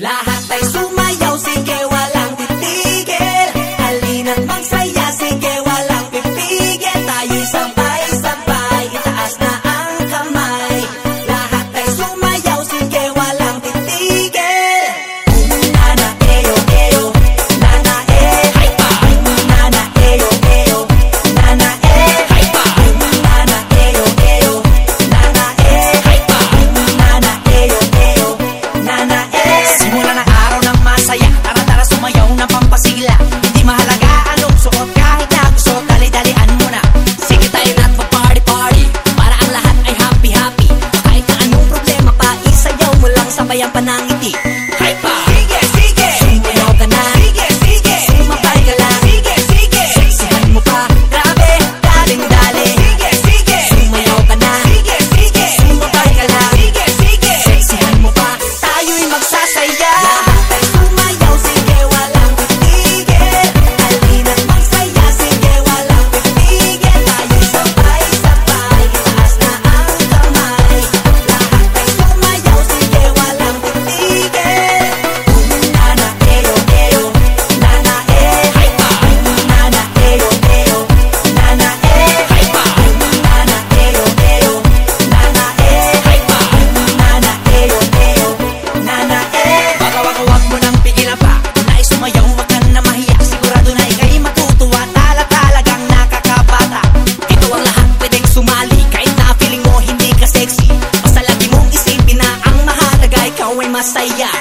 Lahat ay sumayaw, mo lang Ikaw ay